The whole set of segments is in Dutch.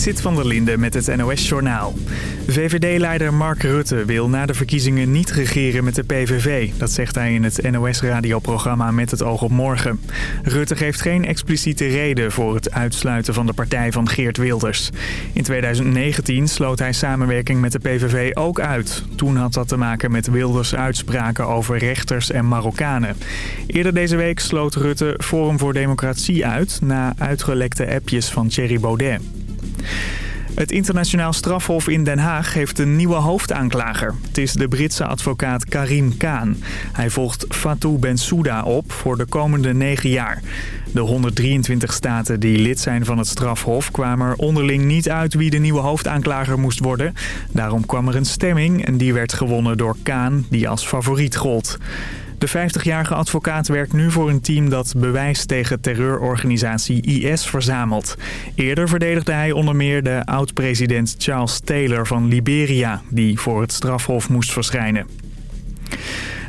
Sit van der Linde met het NOS-journaal. VVD-leider Mark Rutte wil na de verkiezingen niet regeren met de PVV. Dat zegt hij in het NOS-radioprogramma Met het oog op morgen. Rutte geeft geen expliciete reden voor het uitsluiten van de partij van Geert Wilders. In 2019 sloot hij samenwerking met de PVV ook uit. Toen had dat te maken met Wilders' uitspraken over rechters en Marokkanen. Eerder deze week sloot Rutte Forum voor Democratie uit... na uitgelekte appjes van Thierry Baudet. Het internationaal strafhof in Den Haag heeft een nieuwe hoofdaanklager. Het is de Britse advocaat Karim Khan. Hij volgt Fatou Bensouda op voor de komende negen jaar. De 123 staten die lid zijn van het strafhof kwamen er onderling niet uit wie de nieuwe hoofdaanklager moest worden. Daarom kwam er een stemming en die werd gewonnen door Khan, die als favoriet gold. De 50-jarige advocaat werkt nu voor een team dat bewijs tegen terreurorganisatie IS verzamelt. Eerder verdedigde hij onder meer de oud-president Charles Taylor van Liberia... die voor het strafhof moest verschijnen.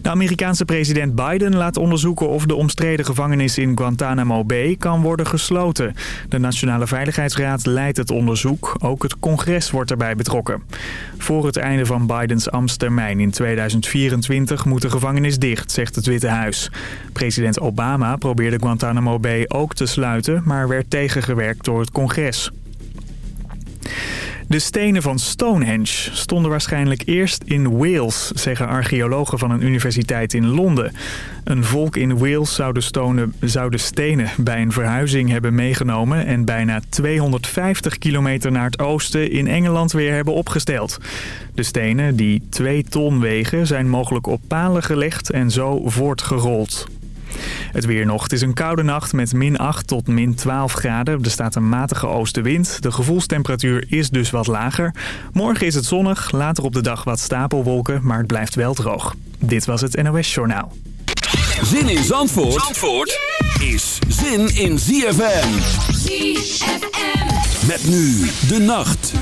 De Amerikaanse president Biden laat onderzoeken of de omstreden gevangenis in Guantanamo Bay kan worden gesloten. De Nationale Veiligheidsraad leidt het onderzoek. Ook het congres wordt erbij betrokken. Voor het einde van Bidens ambtstermijn in 2024 moet de gevangenis dicht, zegt het Witte Huis. President Obama probeerde Guantanamo Bay ook te sluiten, maar werd tegengewerkt door het congres. De stenen van Stonehenge stonden waarschijnlijk eerst in Wales, zeggen archeologen van een universiteit in Londen. Een volk in Wales zou de, zou de stenen bij een verhuizing hebben meegenomen en bijna 250 kilometer naar het oosten in Engeland weer hebben opgesteld. De stenen, die 2 ton wegen, zijn mogelijk op palen gelegd en zo voortgerold. Het weer nog. Het is een koude nacht met min 8 tot min 12 graden. Er staat een matige oostenwind. De gevoelstemperatuur is dus wat lager. Morgen is het zonnig, later op de dag wat stapelwolken, maar het blijft wel droog. Dit was het NOS Journaal. Zin in Zandvoort, Zandvoort is zin in ZFM. ZFM. Met nu de nacht.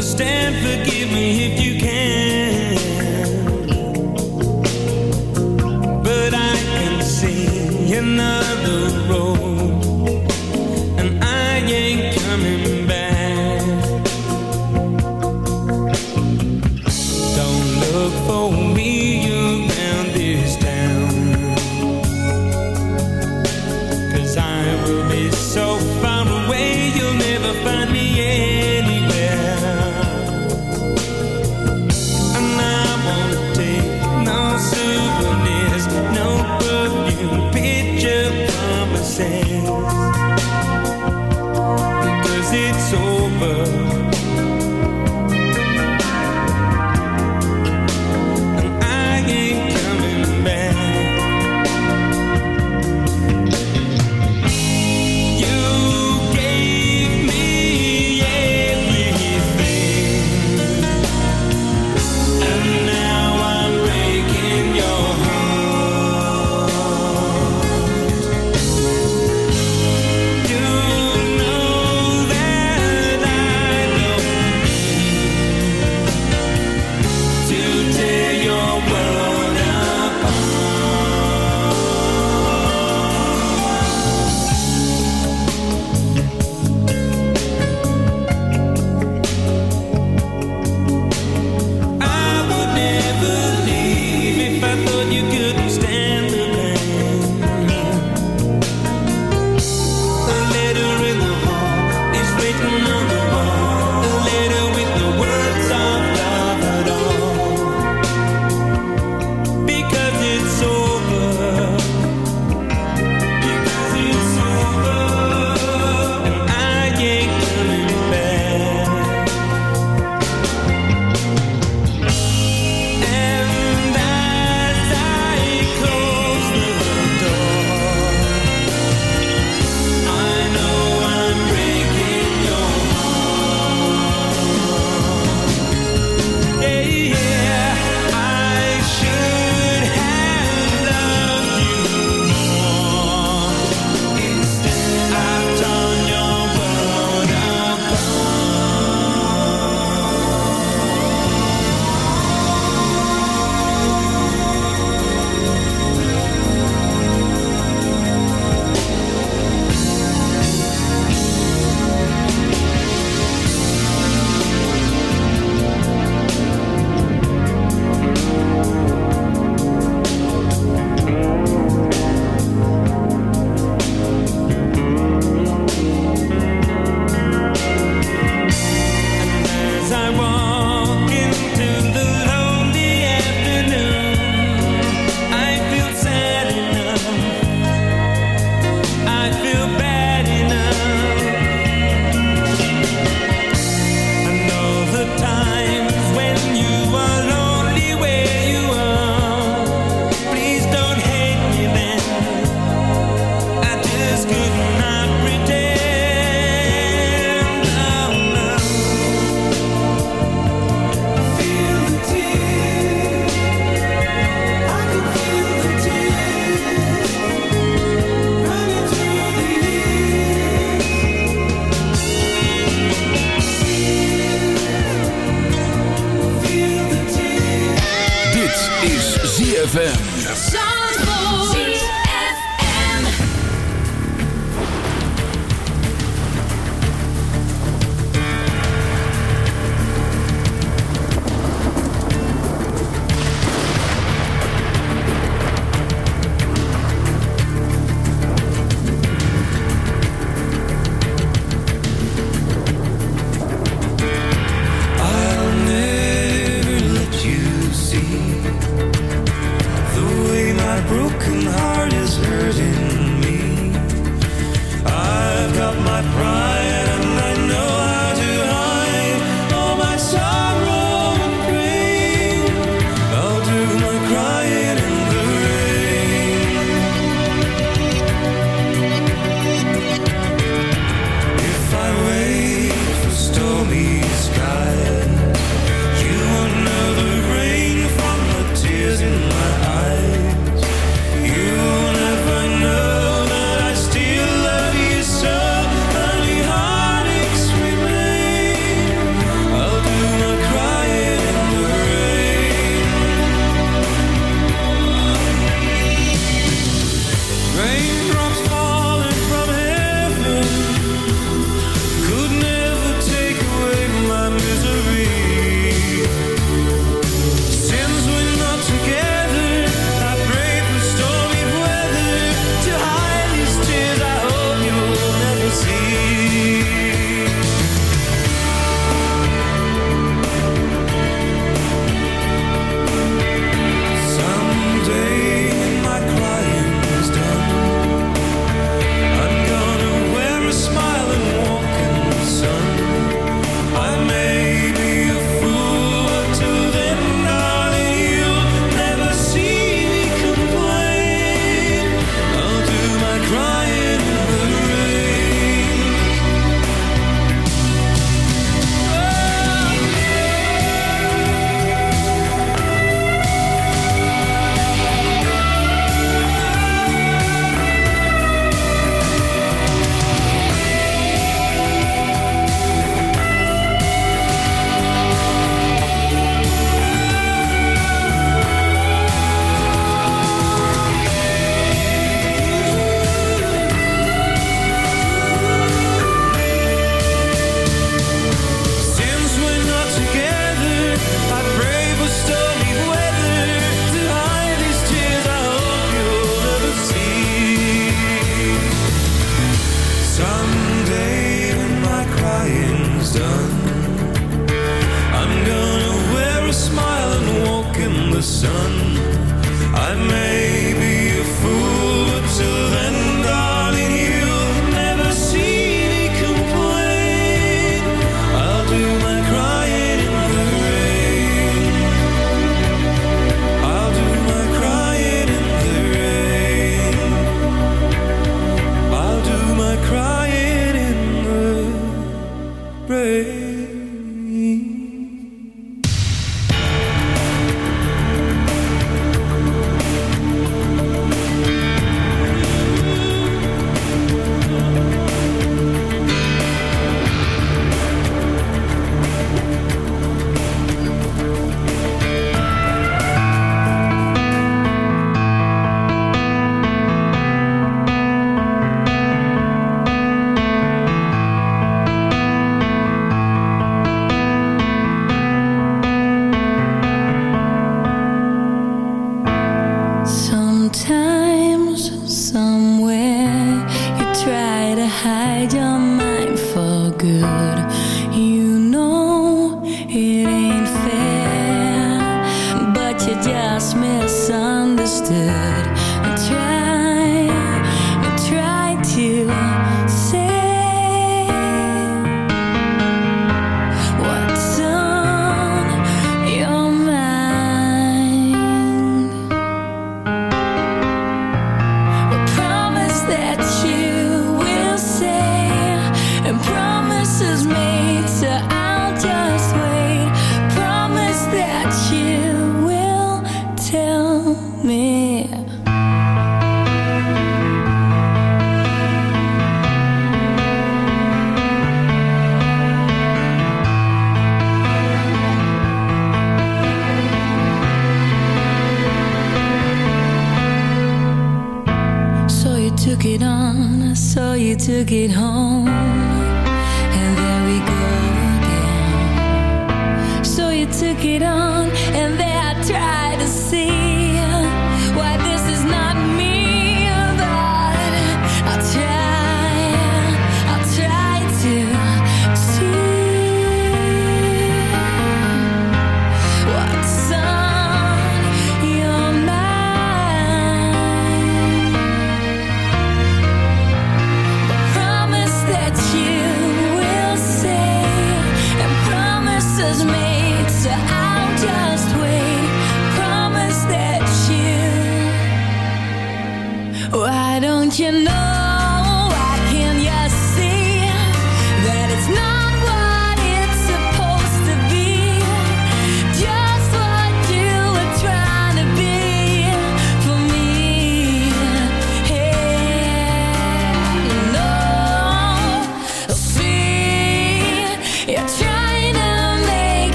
Understand. Forgive me ZFM.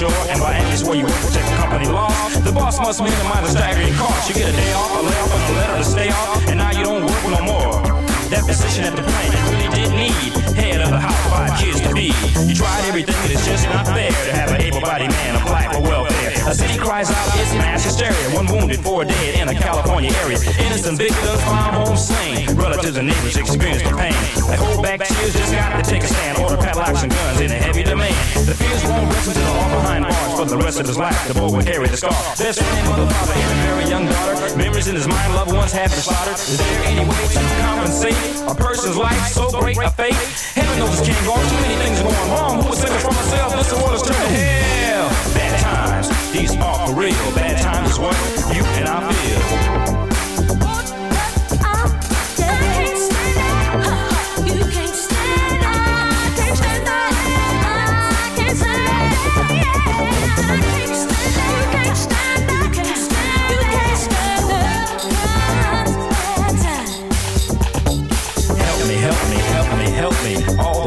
Sure. And by any where you work, protect the company laws. The boss must minimize the staggering cost. You get a day off, a layoff, and a letter to stay off. And now you don't work no more. That position at the plant you really did need. Head of the house, five kids to be. You tried everything, and it's just not fair to have an able-bodied man apply for welfare. A city cries out, it's mass hysteria. One wounded, four dead in a California area. Innocent victims found home slain. Relatives and neighbors experience the pain. They hold back tears, just got to take a stand. Order padlocks and guns in a heavy demand. The won't rest until all behind bars for the rest of his life. The boy will carry the scar. Best friend, mother, father, and a very young daughter. Memories in his mind, loved ones have been slaughtered. Is there any way to compensate a person's life so great a fate? Heaven knows this can't go on. Too many things going wrong. Who would save it from myself? This world is turning hell. Bad times, these are for real. Bad times is what you and I feel.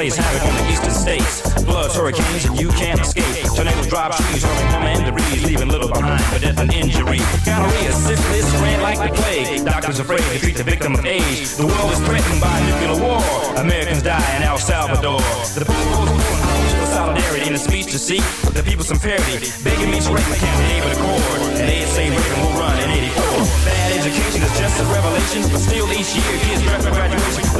Plays havoc on the eastern states. Floods, hurricanes, and you can't escape. Tornadoes drop trees, hurling home and debris, leaving little behind for death and injury. Gonorrhea, syphilis, spread like the plague. Doctors afraid to treat the victim of age. The world is threatened by nuclear war. Americans die in El Salvador. The people pulling homes for solidarity in a speech to seek the people some parity. Begging me to write my campaign with accord. And they say Reagan will run in 84. Bad education is just a revelation, but still each year kids draft for graduation.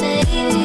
baby.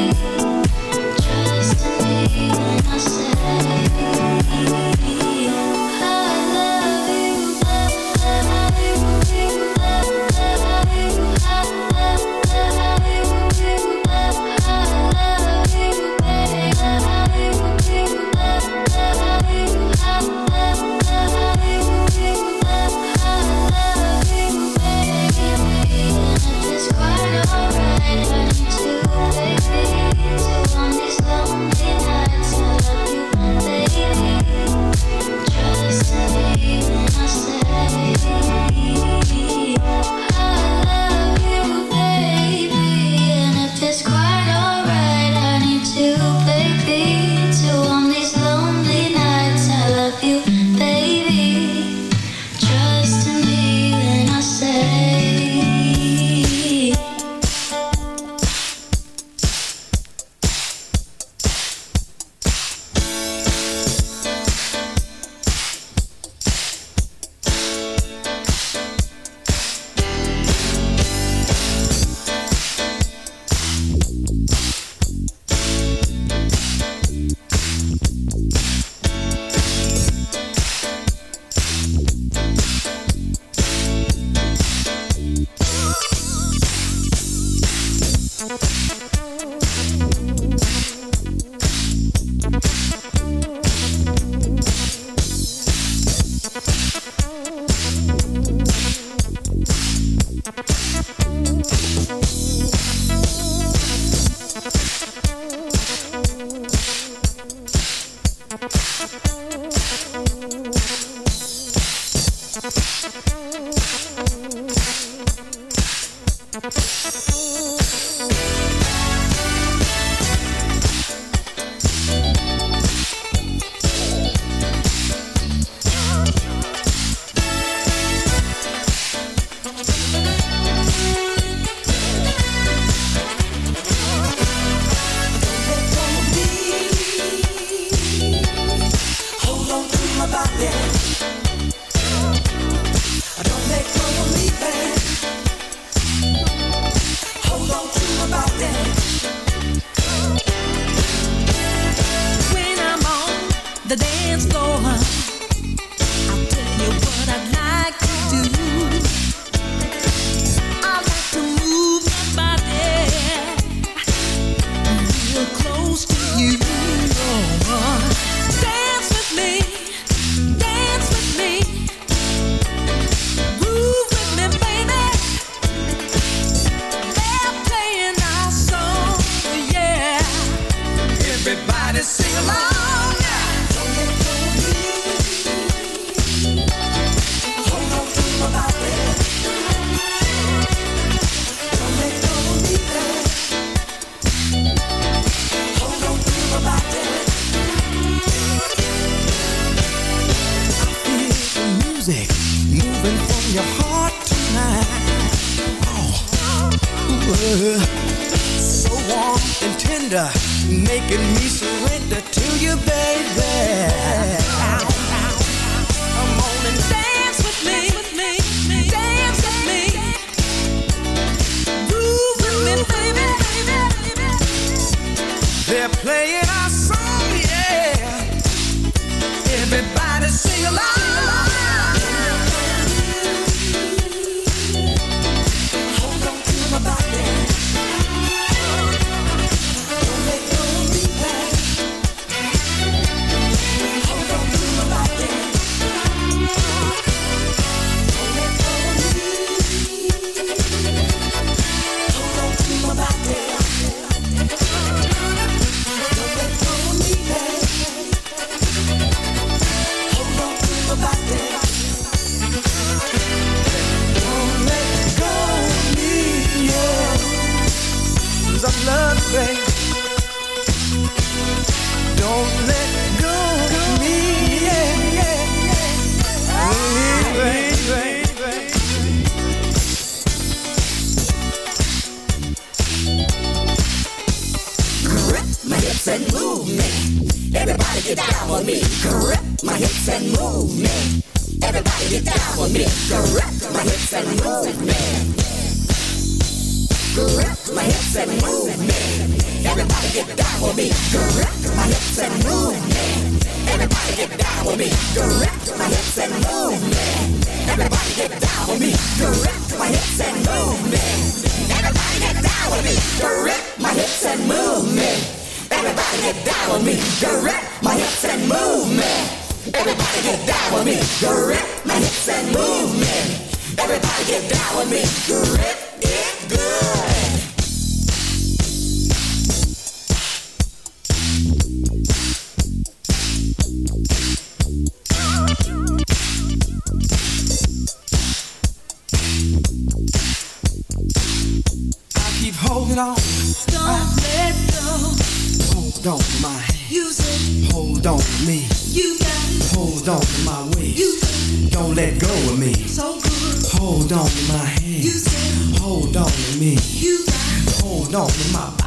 no, mi mamá.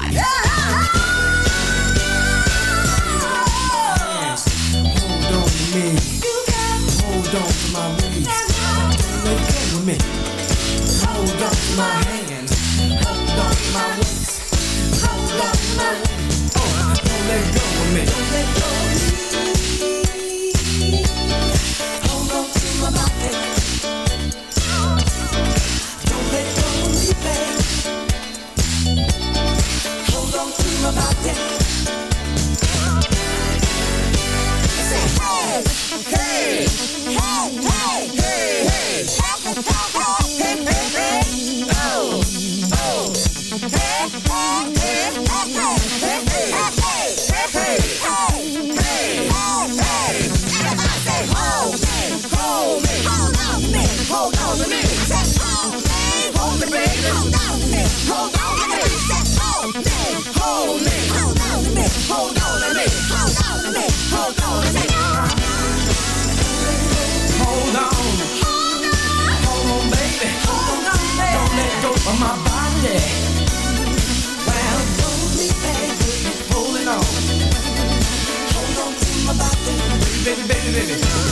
Baby, baby, baby.